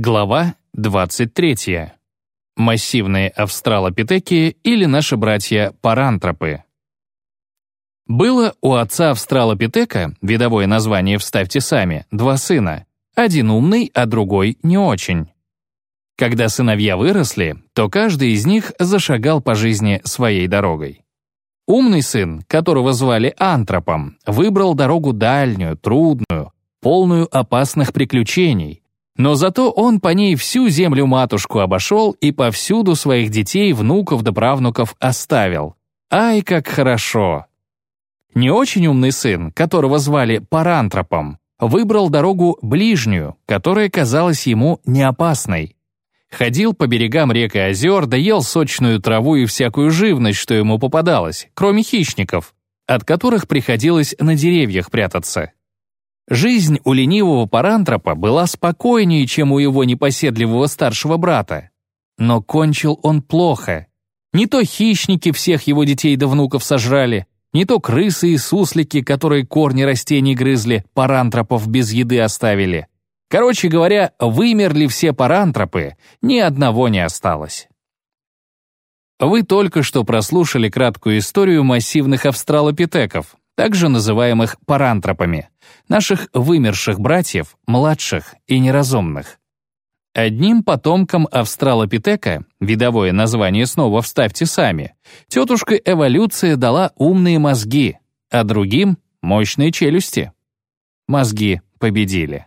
Глава 23. Массивные австралопитеки или наши братья парантропы. Было у отца австралопитека, видовое название вставьте сами, два сына. Один умный, а другой не очень. Когда сыновья выросли, то каждый из них зашагал по жизни своей дорогой. Умный сын, которого звали Антропом, выбрал дорогу дальнюю, трудную, полную опасных приключений, но зато он по ней всю землю-матушку обошел и повсюду своих детей, внуков да правнуков оставил. Ай, как хорошо! Не очень умный сын, которого звали Парантропом, выбрал дорогу ближнюю, которая казалась ему неопасной. Ходил по берегам рек и озер, да ел сочную траву и всякую живность, что ему попадалось, кроме хищников, от которых приходилось на деревьях прятаться. Жизнь у ленивого парантропа была спокойнее, чем у его непоседливого старшего брата. Но кончил он плохо. Не то хищники всех его детей да внуков сожрали, не то крысы и суслики, которые корни растений грызли, парантропов без еды оставили. Короче говоря, вымерли все парантропы, ни одного не осталось. Вы только что прослушали краткую историю массивных австралопитеков, также называемых парантропами, наших вымерших братьев, младших и неразумных. Одним потомкам австралопитека, видовое название снова вставьте сами, тетушка эволюция дала умные мозги, а другим — мощные челюсти. Мозги победили.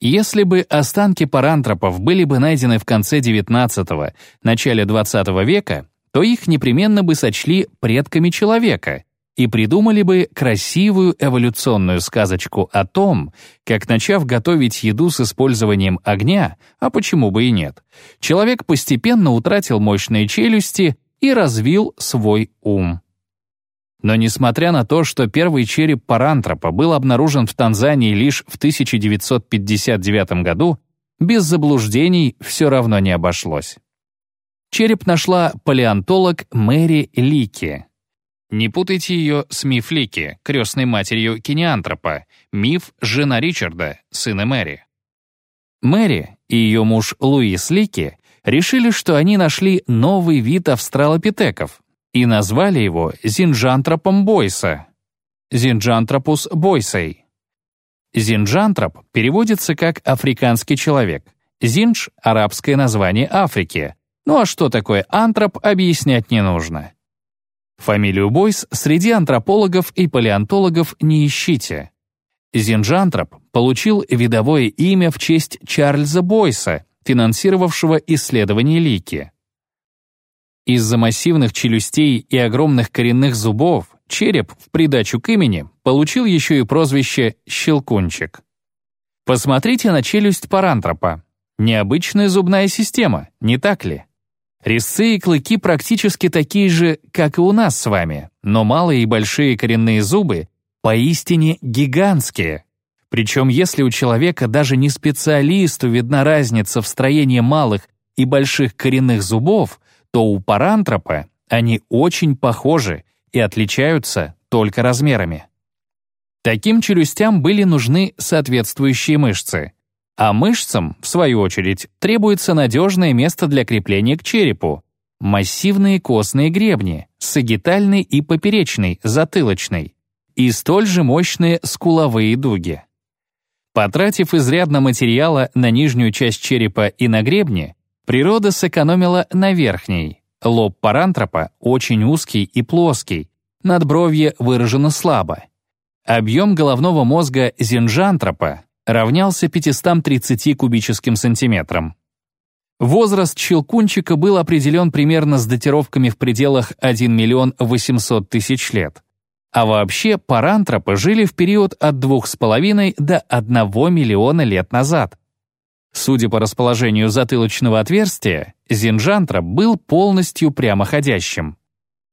Если бы останки парантропов были бы найдены в конце XIX – начале XX века, то их непременно бы сочли предками человека и придумали бы красивую эволюционную сказочку о том, как, начав готовить еду с использованием огня, а почему бы и нет, человек постепенно утратил мощные челюсти и развил свой ум. Но несмотря на то, что первый череп парантропа был обнаружен в Танзании лишь в 1959 году, без заблуждений все равно не обошлось. Череп нашла палеонтолог Мэри Лики, не путайте ее с Миф Лики, крестной матерью кинеантропа, Миф — жена Ричарда, сына Мэри. Мэри и ее муж Луис Лики решили, что они нашли новый вид австралопитеков и назвали его зинджантропом бойса. Зинджантропус бойсей. Зинджантроп переводится как «африканский человек». Зиндж — арабское название Африки. Ну а что такое антроп, объяснять не нужно. Фамилию Бойс среди антропологов и палеонтологов не ищите. Зинджантроп получил видовое имя в честь Чарльза Бойса, финансировавшего исследование лики. Из-за массивных челюстей и огромных коренных зубов череп в придачу к имени получил еще и прозвище «щелкунчик». Посмотрите на челюсть парантропа. Необычная зубная система, не так ли? Резцы и клыки практически такие же, как и у нас с вами, но малые и большие коренные зубы поистине гигантские. Причем если у человека даже не специалисту видна разница в строении малых и больших коренных зубов, то у парантропа они очень похожи и отличаются только размерами. Таким челюстям были нужны соответствующие мышцы — а мышцам, в свою очередь, требуется надежное место для крепления к черепу. Массивные костные гребни, сагитальный и поперечный, затылочный. И столь же мощные скуловые дуги. Потратив изрядно материала на нижнюю часть черепа и на гребни, природа сэкономила на верхней. Лоб парантропа очень узкий и плоский, надбровье выражено слабо. Объем головного мозга зинжантропа равнялся 530 кубическим сантиметрам. Возраст щелкунчика был определен примерно с датировками в пределах 1 миллион 800 тысяч лет. А вообще парантропы жили в период от 2,5 до 1 миллиона лет назад. Судя по расположению затылочного отверстия, зинжантроп был полностью прямоходящим.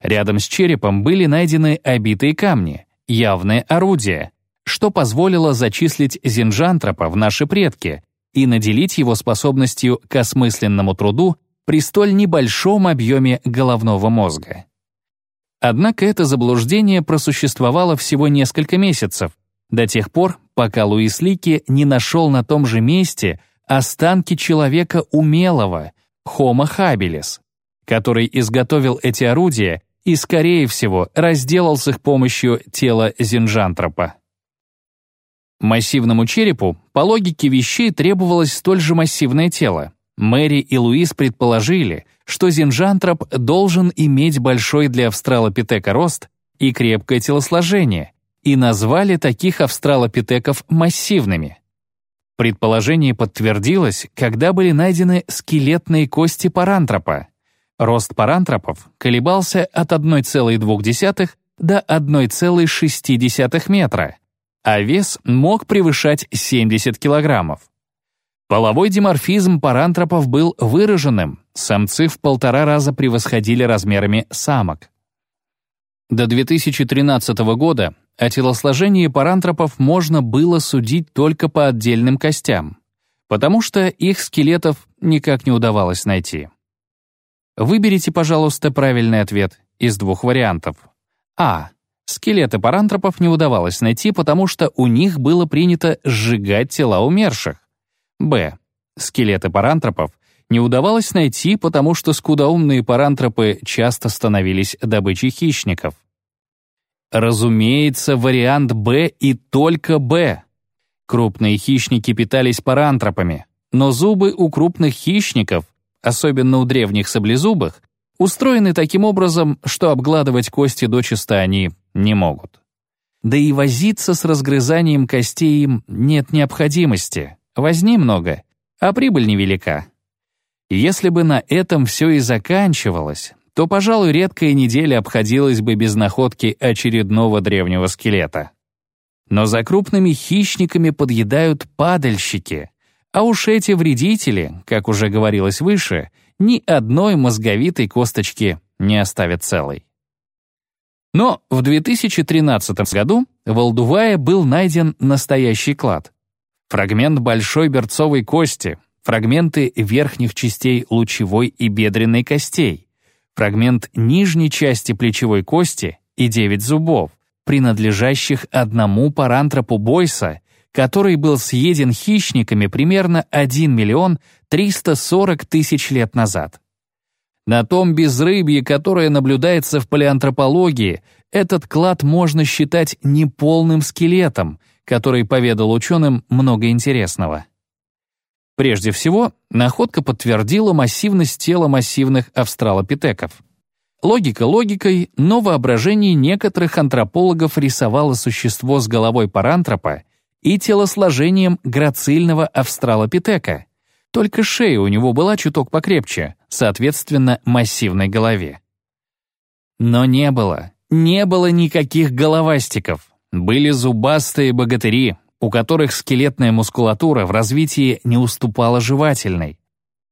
Рядом с черепом были найдены обитые камни, явное орудие, что позволило зачислить Зинджантропа в наши предки и наделить его способностью к осмысленному труду при столь небольшом объеме головного мозга. Однако это заблуждение просуществовало всего несколько месяцев, до тех пор, пока Луис Лики не нашел на том же месте останки человека умелого, Homo habilis, который изготовил эти орудия и, скорее всего, разделал с их помощью тело зинжантропа. Массивному черепу, по логике вещей, требовалось столь же массивное тело. Мэри и Луис предположили, что зинжантроп должен иметь большой для австралопитека рост и крепкое телосложение, и назвали таких австралопитеков массивными. Предположение подтвердилось, когда были найдены скелетные кости парантропа. Рост парантропов колебался от 1,2 до 1,6 метра, а вес мог превышать 70 килограммов. Половой диморфизм парантропов был выраженным, самцы в полтора раза превосходили размерами самок. До 2013 года о телосложении парантропов можно было судить только по отдельным костям, потому что их скелетов никак не удавалось найти. Выберите, пожалуйста, правильный ответ из двух вариантов. А. Скелеты парантропов не удавалось найти, потому что у них было принято сжигать тела умерших. Б. Скелеты парантропов не удавалось найти, потому что скудоумные парантропы часто становились добычей хищников. Разумеется, вариант «Б» и только «Б». Крупные хищники питались парантропами, но зубы у крупных хищников, особенно у древних саблезубых, устроены таким образом, что обгладывать кости дочисто они не могут. Да и возиться с разгрызанием костей им нет необходимости. Возни много, а прибыль невелика. Если бы на этом все и заканчивалось, то, пожалуй, редкая неделя обходилась бы без находки очередного древнего скелета. Но за крупными хищниками подъедают падальщики, а уж эти вредители, как уже говорилось выше, ни одной мозговитой косточки не оставят целой. Но в 2013 году в Алдувае был найден настоящий клад. Фрагмент большой берцовой кости, фрагменты верхних частей лучевой и бедренной костей, фрагмент нижней части плечевой кости и 9 зубов, принадлежащих одному парантропу Бойса, который был съеден хищниками примерно 1 миллион 340 тысяч лет назад. На том безрыбье, которое наблюдается в палеантропологии, этот клад можно считать неполным скелетом, который поведал ученым много интересного. Прежде всего, находка подтвердила массивность тела массивных австралопитеков. Логика логикой, но воображение некоторых антропологов рисовало существо с головой парантропа и телосложением грацильного австралопитека. Только шея у него была чуток покрепче, соответственно, массивной голове. Но не было, не было никаких головастиков. Были зубастые богатыри, у которых скелетная мускулатура в развитии не уступала жевательной.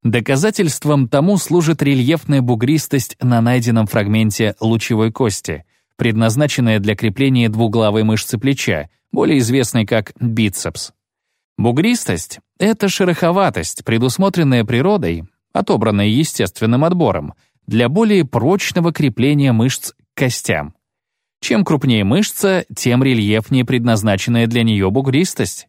Доказательством тому служит рельефная бугристость на найденном фрагменте лучевой кости, предназначенная для крепления двуглавой мышцы плеча, более известной как бицепс. Бугристость — это шероховатость, предусмотренная природой, отобранная естественным отбором, для более прочного крепления мышц к костям. Чем крупнее мышца, тем рельефнее предназначенная для нее бугристость.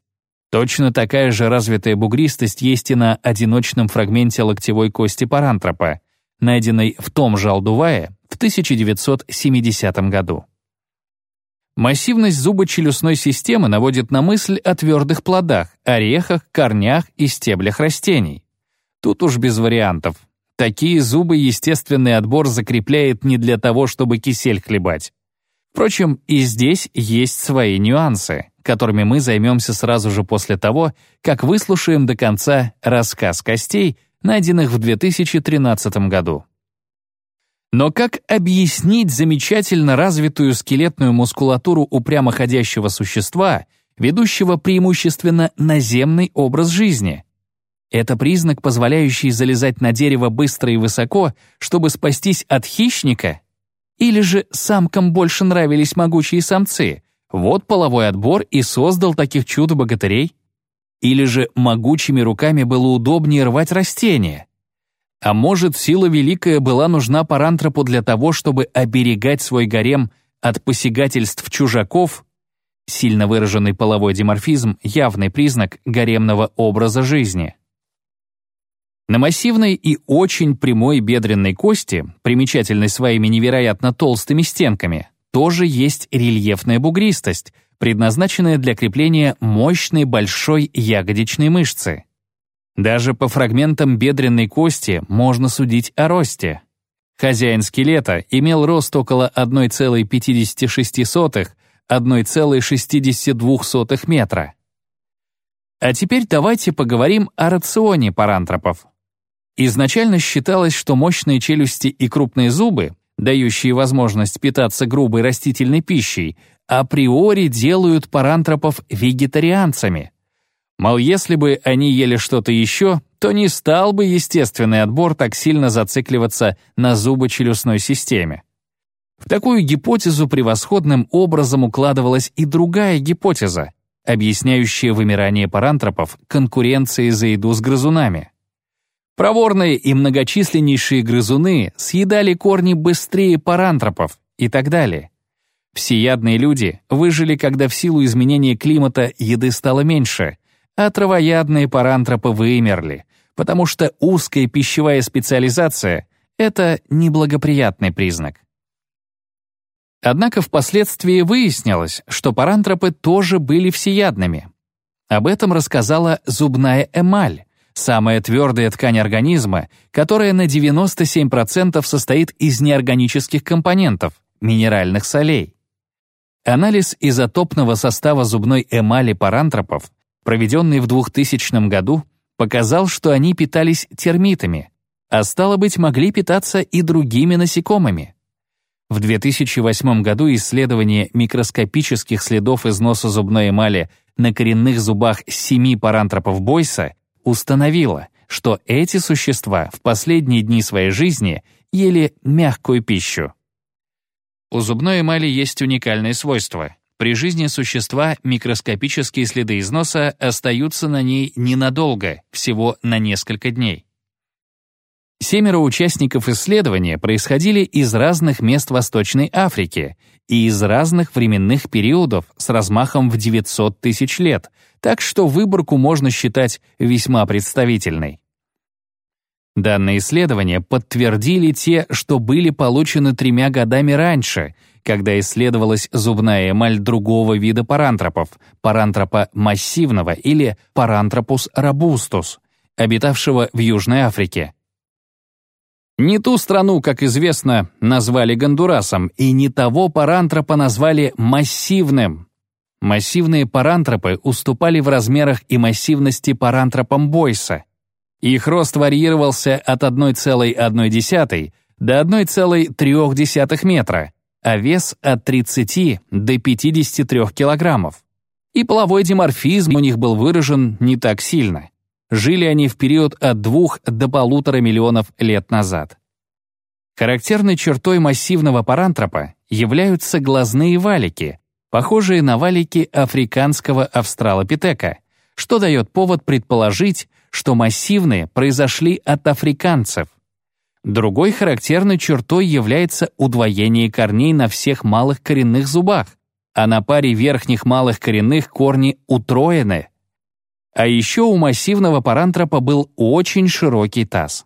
Точно такая же развитая бугристость есть и на одиночном фрагменте локтевой кости парантропа, найденной в том же Алдувае в 1970 году. Массивность зубочелюстной системы наводит на мысль о твердых плодах, орехах, корнях и стеблях растений. Тут уж без вариантов. Такие зубы естественный отбор закрепляет не для того, чтобы кисель хлебать. Впрочем, и здесь есть свои нюансы, которыми мы займемся сразу же после того, как выслушаем до конца рассказ костей, найденных в 2013 году. Но как объяснить замечательно развитую скелетную мускулатуру упрямоходящего существа, ведущего преимущественно наземный образ жизни? Это признак, позволяющий залезать на дерево быстро и высоко, чтобы спастись от хищника или же самкам больше нравились могучие самцы? Вот половой отбор и создал таких чудо-богатырей? Или же могучими руками было удобнее рвать растения? А может, сила великая была нужна парантропу для того, чтобы оберегать свой гарем от посягательств чужаков? Сильно выраженный половой диморфизм — явный признак гаремного образа жизни. На массивной и очень прямой бедренной кости, примечательной своими невероятно толстыми стенками, тоже есть рельефная бугристость, предназначенная для крепления мощной большой ягодичной мышцы. Даже по фрагментам бедренной кости можно судить о росте. Хозяин скелета имел рост около 1,56-1,62 метра. А теперь давайте поговорим о рационе парантропов. Изначально считалось, что мощные челюсти и крупные зубы, дающие возможность питаться грубой растительной пищей, априори делают парантропов вегетарианцами. Мол, если бы они ели что-то еще, то не стал бы естественный отбор так сильно зацикливаться на зубочелюстной системе. В такую гипотезу превосходным образом укладывалась и другая гипотеза, объясняющая вымирание парантропов конкуренцией за еду с грызунами. Проворные и многочисленнейшие грызуны съедали корни быстрее парантропов и так далее. Всеядные люди выжили, когда в силу изменения климата еды стало меньше, а травоядные парантропы вымерли, потому что узкая пищевая специализация — это неблагоприятный признак. Однако впоследствии выяснилось, что парантропы тоже были всеядными. Об этом рассказала зубная эмаль, самая твердая ткань организма, которая на 97% состоит из неорганических компонентов, минеральных солей. Анализ изотопного состава зубной эмали парантропов, проведенный в 2000 году, показал, что они питались термитами, а стало быть, могли питаться и другими насекомыми. В 2008 году исследование микроскопических следов износа зубной эмали на коренных зубах семи парантропов Бойса установило, что эти существа в последние дни своей жизни ели мягкую пищу. У зубной эмали есть уникальное свойство. При жизни существа микроскопические следы износа остаются на ней ненадолго, всего на несколько дней. Семеро участников исследования происходили из разных мест Восточной Африки и из разных временных периодов с размахом в 900 тысяч лет, так что выборку можно считать весьма представительной. Данные исследования подтвердили те, что были получены тремя годами раньше, когда исследовалась зубная эмаль другого вида парантропов, парантропа массивного или парантропус робустус, обитавшего в Южной Африке. Не ту страну, как известно, назвали Гондурасом, и не того парантропа назвали массивным. Массивные парантропы уступали в размерах и массивности парантропам Бойса — их рост варьировался от 1,1 до 1,3 метра, а вес от 30 до 53 килограммов. И половой диморфизм у них был выражен не так сильно. Жили они в период от 2 до полутора миллионов лет назад. Характерной чертой массивного парантропа являются глазные валики, похожие на валики африканского австралопитека, что дает повод предположить, что массивные произошли от африканцев. Другой характерной чертой является удвоение корней на всех малых коренных зубах, а на паре верхних малых коренных корни утроены. А еще у массивного парантропа был очень широкий таз.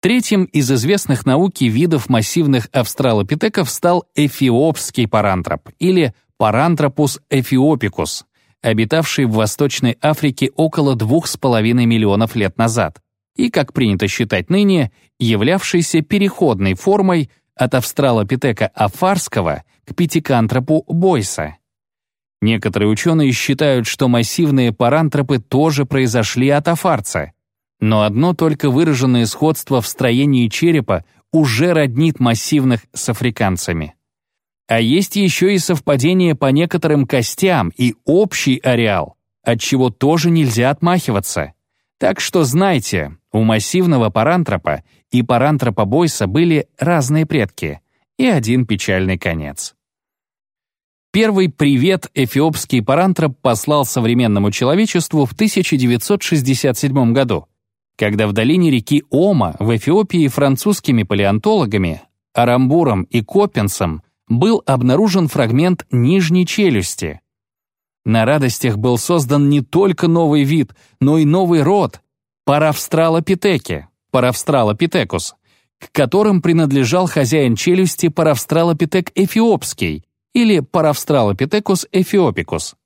Третьим из известных науки видов массивных австралопитеков стал эфиопский парантроп или парантропус эфиопикус, обитавший в Восточной Африке около 2,5 миллионов лет назад, и, как принято считать ныне, являвшийся переходной формой от австралопитека афарского к пятикантропу Бойса. Некоторые ученые считают, что массивные парантропы тоже произошли от афарца, но одно только выраженное сходство в строении черепа уже роднит массивных с африканцами. А есть еще и совпадение по некоторым костям и общий ареал, от чего тоже нельзя отмахиваться. Так что знайте, у массивного парантропа и парантропа Бойса были разные предки и один печальный конец. Первый привет эфиопский парантроп послал современному человечеству в 1967 году, когда в долине реки Ома в Эфиопии французскими палеонтологами Арамбуром и Копенсом был обнаружен фрагмент нижней челюсти. На радостях был создан не только новый вид, но и новый род, Паравстралопитеки, Паравстралопитекус, к которым принадлежал хозяин челюсти Паравстралопитек эфиопский или Паравстралопитекус эфиопикус.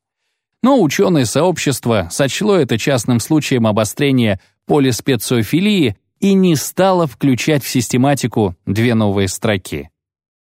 Но ученое сообщество сочло это частным случаем обострения полиспециофилии и не стало включать в систематику две новые строки.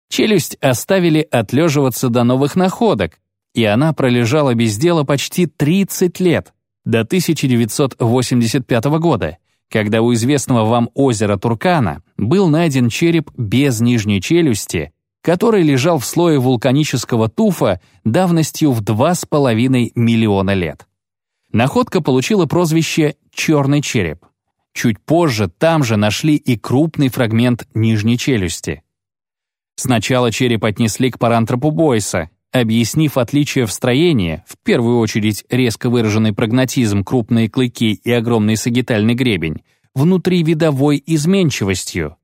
Челюсть оставили отлеживаться до новых находок, и она пролежала без дела почти 30 лет, до 1985 года, когда у известного вам озера Туркана был найден череп без нижней челюсти, который лежал в слое вулканического туфа давностью в 2,5 миллиона лет. Находка получила прозвище «черный череп». Чуть позже там же нашли и крупный фрагмент нижней челюсти. Сначала череп отнесли к парантропу Бойса, объяснив отличие в строении, в первую очередь резко выраженный прогнатизм, крупные клыки и огромный сагитальный гребень, внутривидовой изменчивостью.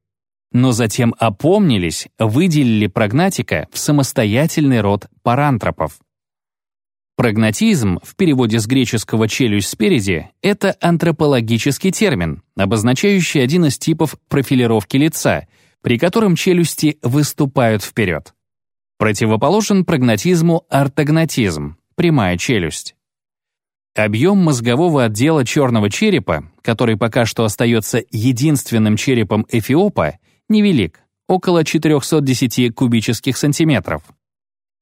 Но затем опомнились, выделили прогнатика в самостоятельный род парантропов. Прогнатизм, в переводе с греческого «челюсть спереди», это антропологический термин, обозначающий один из типов профилировки лица, при котором челюсти выступают вперед. Противоположен прогнатизму ортогнатизм, прямая челюсть. Объем мозгового отдела черного черепа, который пока что остается единственным черепом эфиопа, невелик, около 410 кубических сантиметров.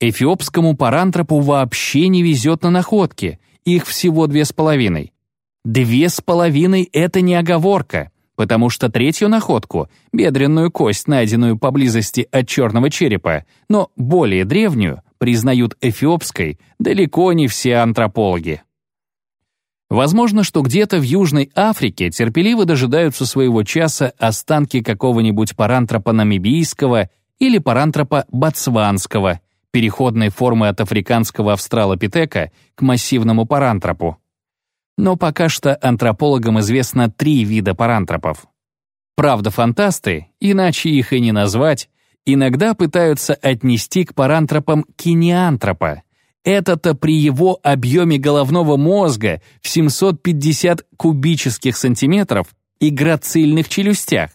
Эфиопскому парантропу вообще не везет на находки, их всего две с половиной. Две с половиной — это не оговорка, потому что третью находку, бедренную кость, найденную поблизости от черного черепа, но более древнюю, признают эфиопской далеко не все антропологи. Возможно, что где-то в Южной Африке терпеливо дожидаются своего часа останки какого-нибудь парантропа намибийского или парантропа ботсванского, переходной формы от африканского австралопитека к массивному парантропу. Но пока что антропологам известно три вида парантропов. Правда, фантасты, иначе их и не назвать, иногда пытаются отнести к парантропам кинеантропа. Это-то при его объеме головного мозга в 750 кубических сантиметров и грацильных челюстях.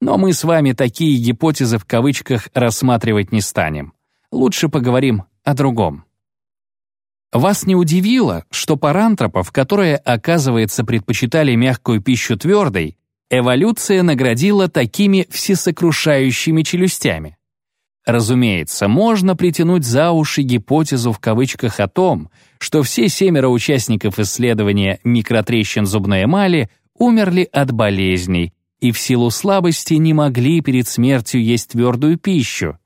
Но мы с вами такие гипотезы в кавычках рассматривать не станем. Лучше поговорим о другом. Вас не удивило, что парантропов, которые, оказывается, предпочитали мягкую пищу твердой, эволюция наградила такими всесокрушающими челюстями? Разумеется, можно притянуть за уши гипотезу в кавычках о том, что все семеро участников исследования микротрещин зубной эмали умерли от болезней и в силу слабости не могли перед смертью есть твердую пищу,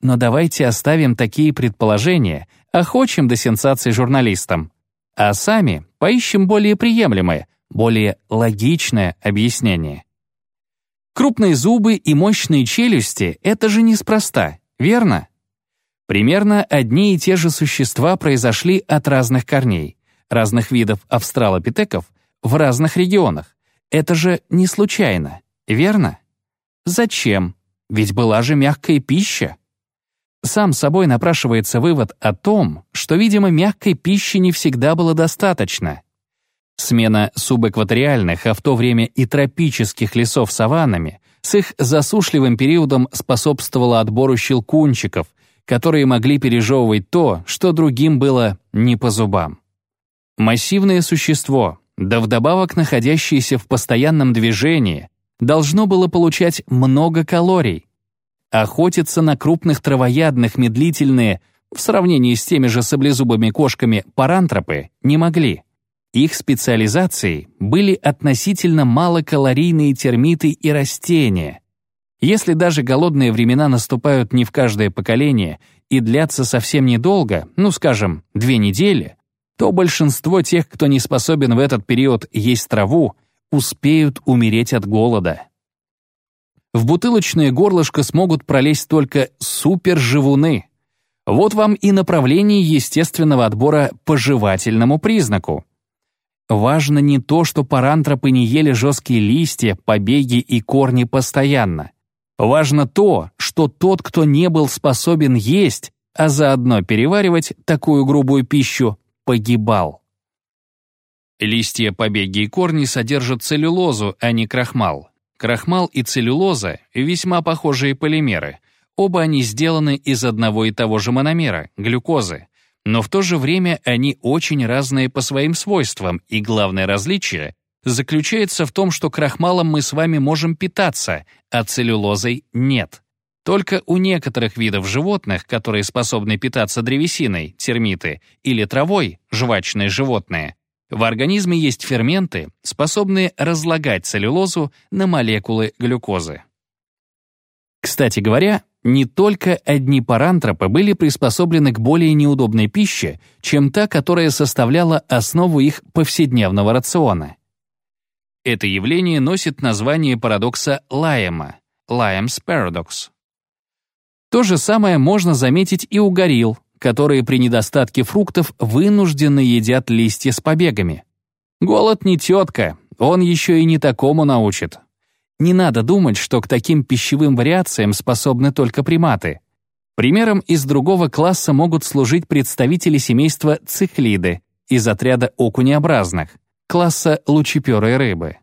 но давайте оставим такие предположения, охочим до сенсаций журналистам, а сами поищем более приемлемое, более логичное объяснение. Крупные зубы и мощные челюсти — это же неспроста, верно? Примерно одни и те же существа произошли от разных корней, разных видов австралопитеков в разных регионах. Это же не случайно, верно? Зачем? Ведь была же мягкая пища. Сам собой напрашивается вывод о том, что, видимо, мягкой пищи не всегда было достаточно. Смена субэкваториальных, а в то время и тропических лесов саваннами с их засушливым периодом способствовала отбору щелкунчиков, которые могли пережевывать то, что другим было не по зубам. Массивное существо, да вдобавок находящееся в постоянном движении, должно было получать много калорий, Охотиться на крупных травоядных медлительные, в сравнении с теми же саблезубыми кошками, парантропы не могли. Их специализацией были относительно малокалорийные термиты и растения. Если даже голодные времена наступают не в каждое поколение и длятся совсем недолго, ну, скажем, две недели, то большинство тех, кто не способен в этот период есть траву, успеют умереть от голода в бутылочное горлышко смогут пролезть только суперживуны. Вот вам и направление естественного отбора по жевательному признаку. Важно не то, что парантропы не ели жесткие листья, побеги и корни постоянно. Важно то, что тот, кто не был способен есть, а заодно переваривать такую грубую пищу, погибал. Листья, побеги и корни содержат целлюлозу, а не крахмал. Крахмал и целлюлоза — весьма похожие полимеры. Оба они сделаны из одного и того же мономера — глюкозы. Но в то же время они очень разные по своим свойствам, и главное различие заключается в том, что крахмалом мы с вами можем питаться, а целлюлозой — нет. Только у некоторых видов животных, которые способны питаться древесиной, термиты, или травой, жвачные животные, в организме есть ферменты, способные разлагать целлюлозу на молекулы глюкозы. Кстати говоря, не только одни парантропы были приспособлены к более неудобной пище, чем та, которая составляла основу их повседневного рациона. Это явление носит название парадокса Лайема — Лайемс Paradox. То же самое можно заметить и у горилл, которые при недостатке фруктов вынужденно едят листья с побегами. Голод не тетка, он еще и не такому научит. Не надо думать, что к таким пищевым вариациям способны только приматы. Примером из другого класса могут служить представители семейства цихлиды из отряда окунеобразных, класса лучеперой рыбы.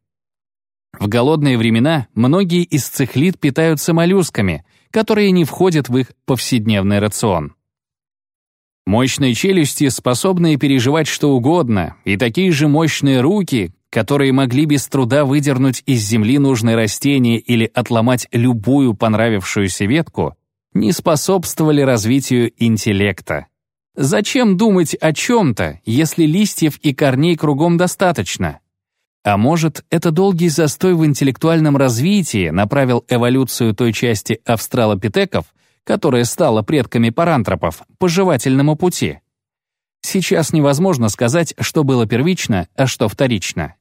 В голодные времена многие из цихлид питаются моллюсками, которые не входят в их повседневный рацион. Мощные челюсти, способные переживать что угодно, и такие же мощные руки, которые могли без труда выдернуть из земли нужное растение или отломать любую понравившуюся ветку, не способствовали развитию интеллекта. Зачем думать о чем-то, если листьев и корней кругом достаточно? А может, это долгий застой в интеллектуальном развитии направил эволюцию той части австралопитеков, которая стала предками парантропов, по жевательному пути. Сейчас невозможно сказать, что было первично, а что вторично.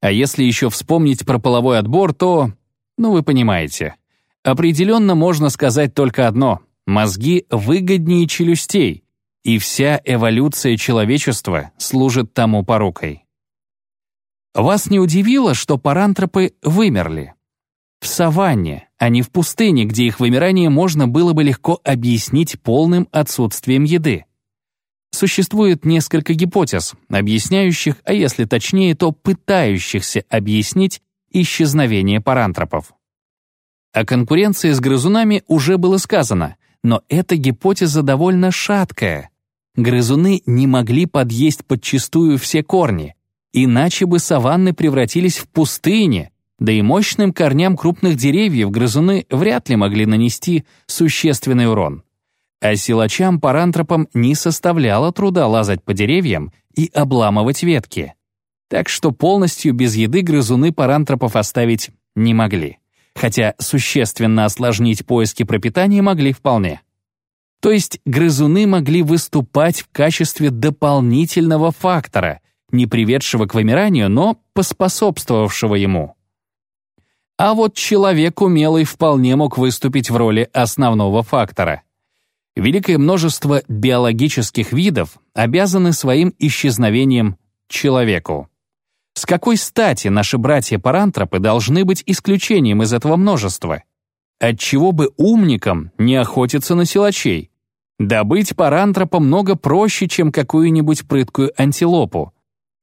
А если еще вспомнить про половой отбор, то... Ну, вы понимаете. Определенно можно сказать только одно. Мозги выгоднее челюстей, и вся эволюция человечества служит тому порукой. Вас не удивило, что парантропы вымерли? В саванне, а не в пустыне, где их вымирание можно было бы легко объяснить полным отсутствием еды. Существует несколько гипотез, объясняющих, а если точнее, то пытающихся объяснить исчезновение парантропов. О конкуренции с грызунами уже было сказано, но эта гипотеза довольно шаткая. Грызуны не могли подъесть подчистую все корни, иначе бы саванны превратились в пустыни, да и мощным корням крупных деревьев грызуны вряд ли могли нанести существенный урон. А силачам-парантропам не составляло труда лазать по деревьям и обламывать ветки. Так что полностью без еды грызуны парантропов оставить не могли. Хотя существенно осложнить поиски пропитания могли вполне. То есть грызуны могли выступать в качестве дополнительного фактора, не приведшего к вымиранию, но поспособствовавшего ему. А вот человек умелый вполне мог выступить в роли основного фактора. Великое множество биологических видов обязаны своим исчезновением человеку. С какой стати наши братья-парантропы должны быть исключением из этого множества? Отчего бы умникам не охотиться на силачей? Добыть парантропа много проще, чем какую-нибудь прыткую антилопу.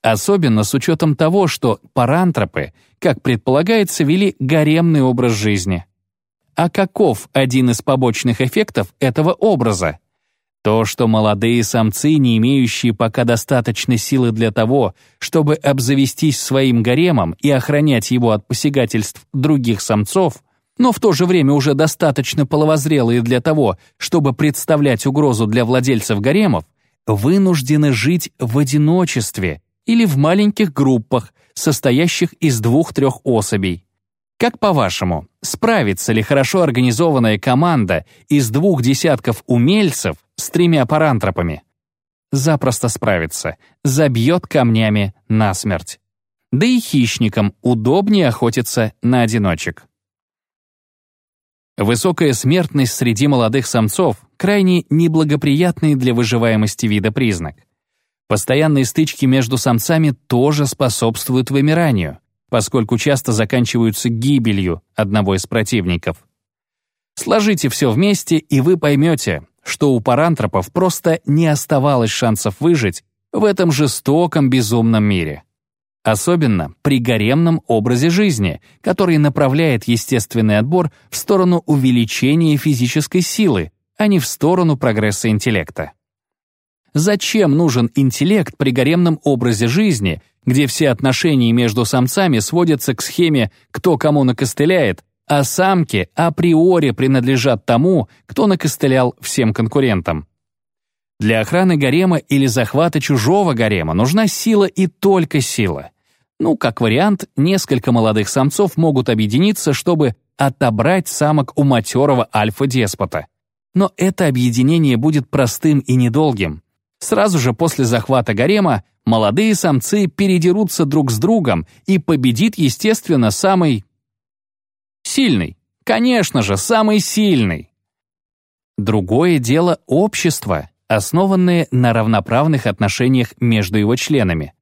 Особенно с учетом того, что парантропы, как предполагается, вели гаремный образ жизни. А каков один из побочных эффектов этого образа? То, что молодые самцы, не имеющие пока достаточной силы для того, чтобы обзавестись своим гаремом и охранять его от посягательств других самцов, но в то же время уже достаточно половозрелые для того, чтобы представлять угрозу для владельцев гаремов, вынуждены жить в одиночестве или в маленьких группах, состоящих из двух-трех особей. Как по-вашему, справится ли хорошо организованная команда из двух десятков умельцев с тремя парантропами? Запросто справится, забьет камнями насмерть. Да и хищникам удобнее охотиться на одиночек. Высокая смертность среди молодых самцов — крайне неблагоприятный для выживаемости вида признак. Постоянные стычки между самцами тоже способствуют вымиранию, поскольку часто заканчиваются гибелью одного из противников. Сложите все вместе, и вы поймете, что у парантропов просто не оставалось шансов выжить в этом жестоком безумном мире. Особенно при гаремном образе жизни, который направляет естественный отбор в сторону увеличения физической силы, а не в сторону прогресса интеллекта. Зачем нужен интеллект при гаремном образе жизни, где все отношения между самцами сводятся к схеме «кто кому накостыляет», а самки априори принадлежат тому, кто накостылял всем конкурентам? Для охраны гарема или захвата чужого гарема нужна сила и только сила. Ну, как вариант, несколько молодых самцов могут объединиться, чтобы отобрать самок у матерого альфа-деспота. Но это объединение будет простым и недолгим. Сразу же после захвата гарема молодые самцы передерутся друг с другом и победит, естественно, самый... Сильный. Конечно же, самый сильный. Другое дело — общество основанные на равноправных отношениях между его членами.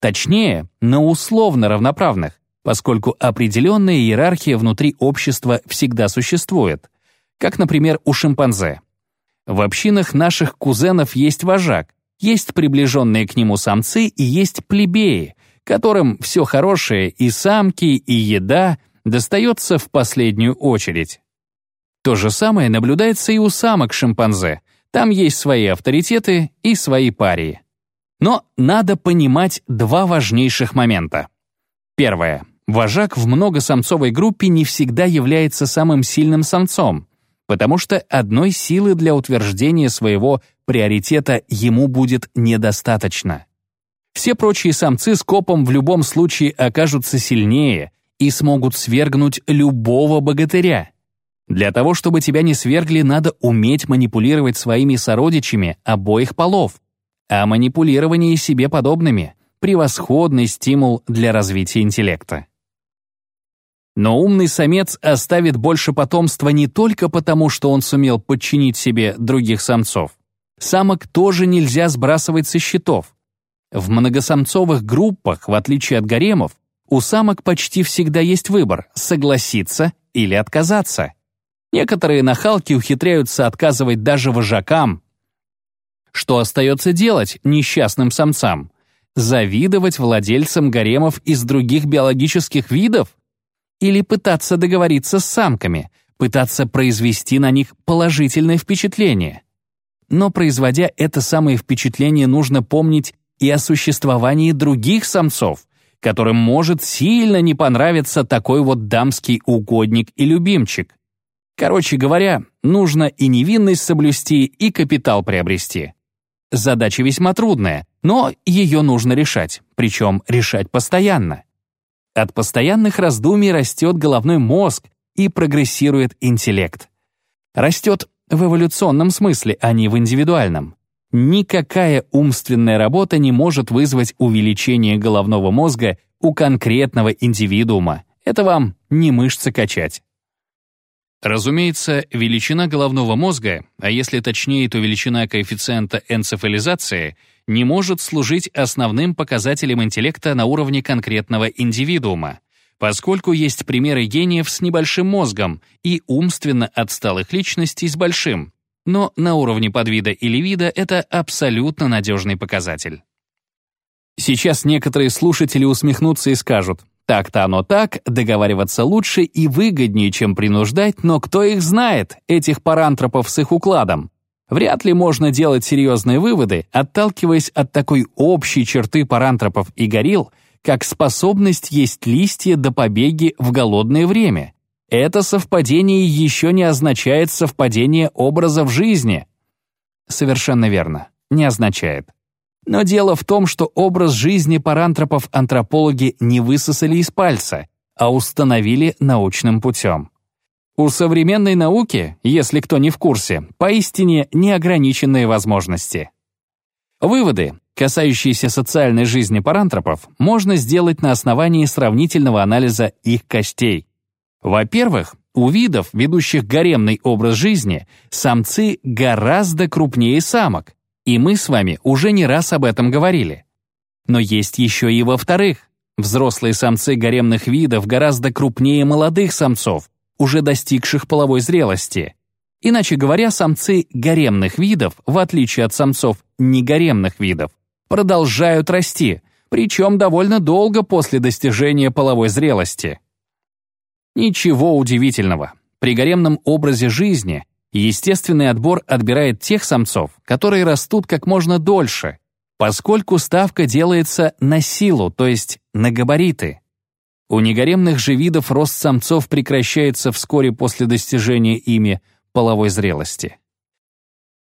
Точнее, на условно равноправных, поскольку определенная иерархия внутри общества всегда существует, как, например, у шимпанзе. В общинах наших кузенов есть вожак, есть приближенные к нему самцы и есть плебеи, которым все хорошее и самки, и еда достается в последнюю очередь. То же самое наблюдается и у самок шимпанзе, там есть свои авторитеты и свои парии. Но надо понимать два важнейших момента. Первое. Вожак в многосамцовой группе не всегда является самым сильным самцом, потому что одной силы для утверждения своего приоритета ему будет недостаточно. Все прочие самцы с копом в любом случае окажутся сильнее и смогут свергнуть любого богатыря. Для того, чтобы тебя не свергли, надо уметь манипулировать своими сородичами обоих полов. А манипулирование себе подобными — превосходный стимул для развития интеллекта. Но умный самец оставит больше потомства не только потому, что он сумел подчинить себе других самцов. Самок тоже нельзя сбрасывать со счетов. В многосамцовых группах, в отличие от гаремов, у самок почти всегда есть выбор — согласиться или отказаться. Некоторые нахалки ухитряются отказывать даже вожакам. Что остается делать несчастным самцам? Завидовать владельцам гаремов из других биологических видов? Или пытаться договориться с самками, пытаться произвести на них положительное впечатление? Но производя это самое впечатление, нужно помнить и о существовании других самцов, которым может сильно не понравиться такой вот дамский угодник и любимчик. Короче говоря, нужно и невинность соблюсти, и капитал приобрести. Задача весьма трудная, но ее нужно решать, причем решать постоянно. От постоянных раздумий растет головной мозг и прогрессирует интеллект. Растет в эволюционном смысле, а не в индивидуальном. Никакая умственная работа не может вызвать увеличение головного мозга у конкретного индивидуума. Это вам не мышцы качать. Разумеется, величина головного мозга, а если точнее, то величина коэффициента энцефализации, не может служить основным показателем интеллекта на уровне конкретного индивидуума, поскольку есть примеры гениев с небольшим мозгом и умственно отсталых личностей с большим. Но на уровне подвида или вида это абсолютно надежный показатель. Сейчас некоторые слушатели усмехнутся и скажут, так-то оно так, договариваться лучше и выгоднее, чем принуждать, но кто их знает, этих парантропов с их укладом? Вряд ли можно делать серьезные выводы, отталкиваясь от такой общей черты парантропов и горилл, как способность есть листья до побеги в голодное время. Это совпадение еще не означает совпадение образов жизни. Совершенно верно, не означает. Но дело в том, что образ жизни парантропов антропологи не высосали из пальца, а установили научным путем. У современной науки, если кто не в курсе, поистине неограниченные возможности. Выводы, касающиеся социальной жизни парантропов, можно сделать на основании сравнительного анализа их костей. Во-первых, у видов, ведущих гаремный образ жизни, самцы гораздо крупнее самок, и мы с вами уже не раз об этом говорили. Но есть еще и во-вторых. Взрослые самцы гаремных видов гораздо крупнее молодых самцов, уже достигших половой зрелости. Иначе говоря, самцы гаремных видов, в отличие от самцов негаремных видов, продолжают расти, причем довольно долго после достижения половой зрелости. Ничего удивительного. При гаремном образе жизни естественный отбор отбирает тех самцов, которые растут как можно дольше, поскольку ставка делается на силу, то есть на габариты. У негоремных же видов рост самцов прекращается вскоре после достижения ими половой зрелости.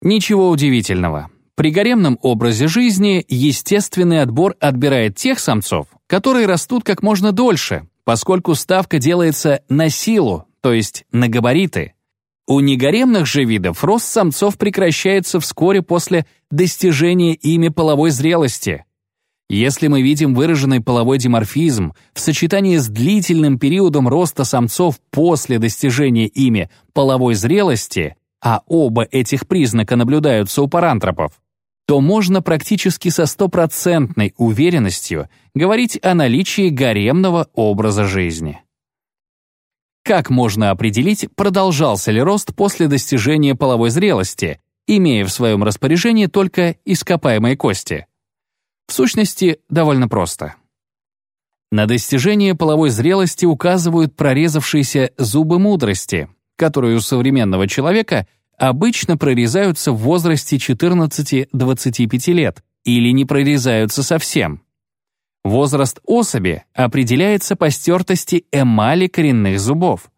Ничего удивительного. При гаремном образе жизни естественный отбор отбирает тех самцов, которые растут как можно дольше, поскольку ставка делается на силу, то есть на габариты. У негаремных же видов рост самцов прекращается вскоре после достижения ими половой зрелости. Если мы видим выраженный половой диморфизм в сочетании с длительным периодом роста самцов после достижения ими половой зрелости, а оба этих признака наблюдаются у парантропов, то можно практически со стопроцентной уверенностью говорить о наличии гаремного образа жизни. Как можно определить, продолжался ли рост после достижения половой зрелости, имея в своем распоряжении только ископаемые кости? В сущности, довольно просто. На достижение половой зрелости указывают прорезавшиеся зубы мудрости, которые у современного человека обычно прорезаются в возрасте 14-25 лет или не прорезаются совсем. Возраст особи определяется по стертости эмали коренных зубов.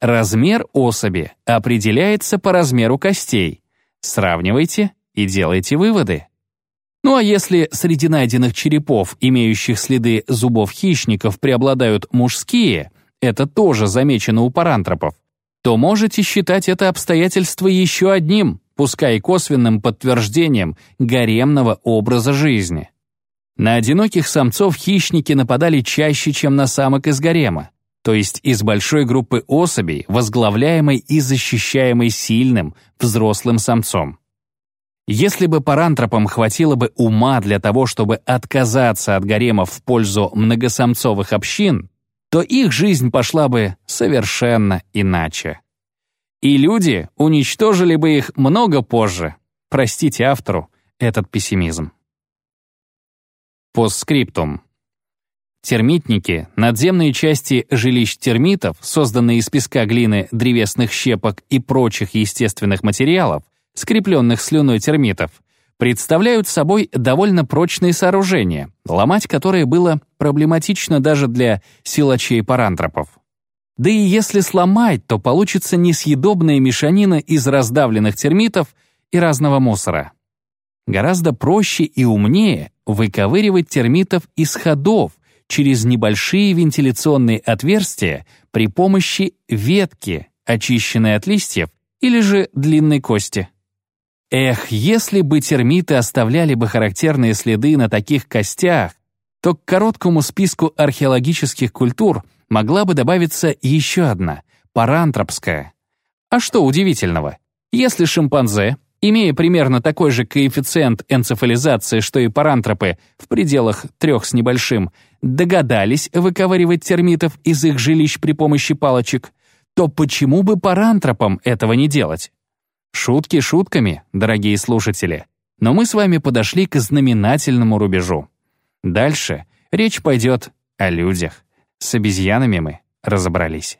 Размер особи определяется по размеру костей. Сравнивайте и делайте выводы. Ну а если среди найденных черепов, имеющих следы зубов хищников, преобладают мужские, это тоже замечено у парантропов, то можете считать это обстоятельство еще одним, пускай и косвенным подтверждением гаремного образа жизни. На одиноких самцов хищники нападали чаще, чем на самок из гарема, то есть из большой группы особей, возглавляемой и защищаемой сильным, взрослым самцом. Если бы парантропам хватило бы ума для того, чтобы отказаться от гаремов в пользу многосамцовых общин, то их жизнь пошла бы совершенно иначе. И люди уничтожили бы их много позже. Простите автору этот пессимизм. Постскриптум. Термитники — надземные части жилищ термитов, созданные из песка глины, древесных щепок и прочих естественных материалов, скрепленных слюной термитов, представляют собой довольно прочные сооружения, ломать которые было проблематично даже для силачей-парантропов. Да и если сломать, то получится несъедобная мешанина из раздавленных термитов и разного мусора. Гораздо проще и умнее выковыривать термитов из ходов через небольшие вентиляционные отверстия при помощи ветки, очищенной от листьев, или же длинной кости. Эх, если бы термиты оставляли бы характерные следы на таких костях, то к короткому списку археологических культур могла бы добавиться еще одна — парантропская. А что удивительного? Если шимпанзе, имея примерно такой же коэффициент энцефализации, что и парантропы в пределах трех с небольшим, догадались выковыривать термитов из их жилищ при помощи палочек, то почему бы парантропам этого не делать? Шутки шутками, дорогие слушатели, но мы с вами подошли к знаменательному рубежу. Дальше речь пойдет о людях. С обезьянами мы разобрались.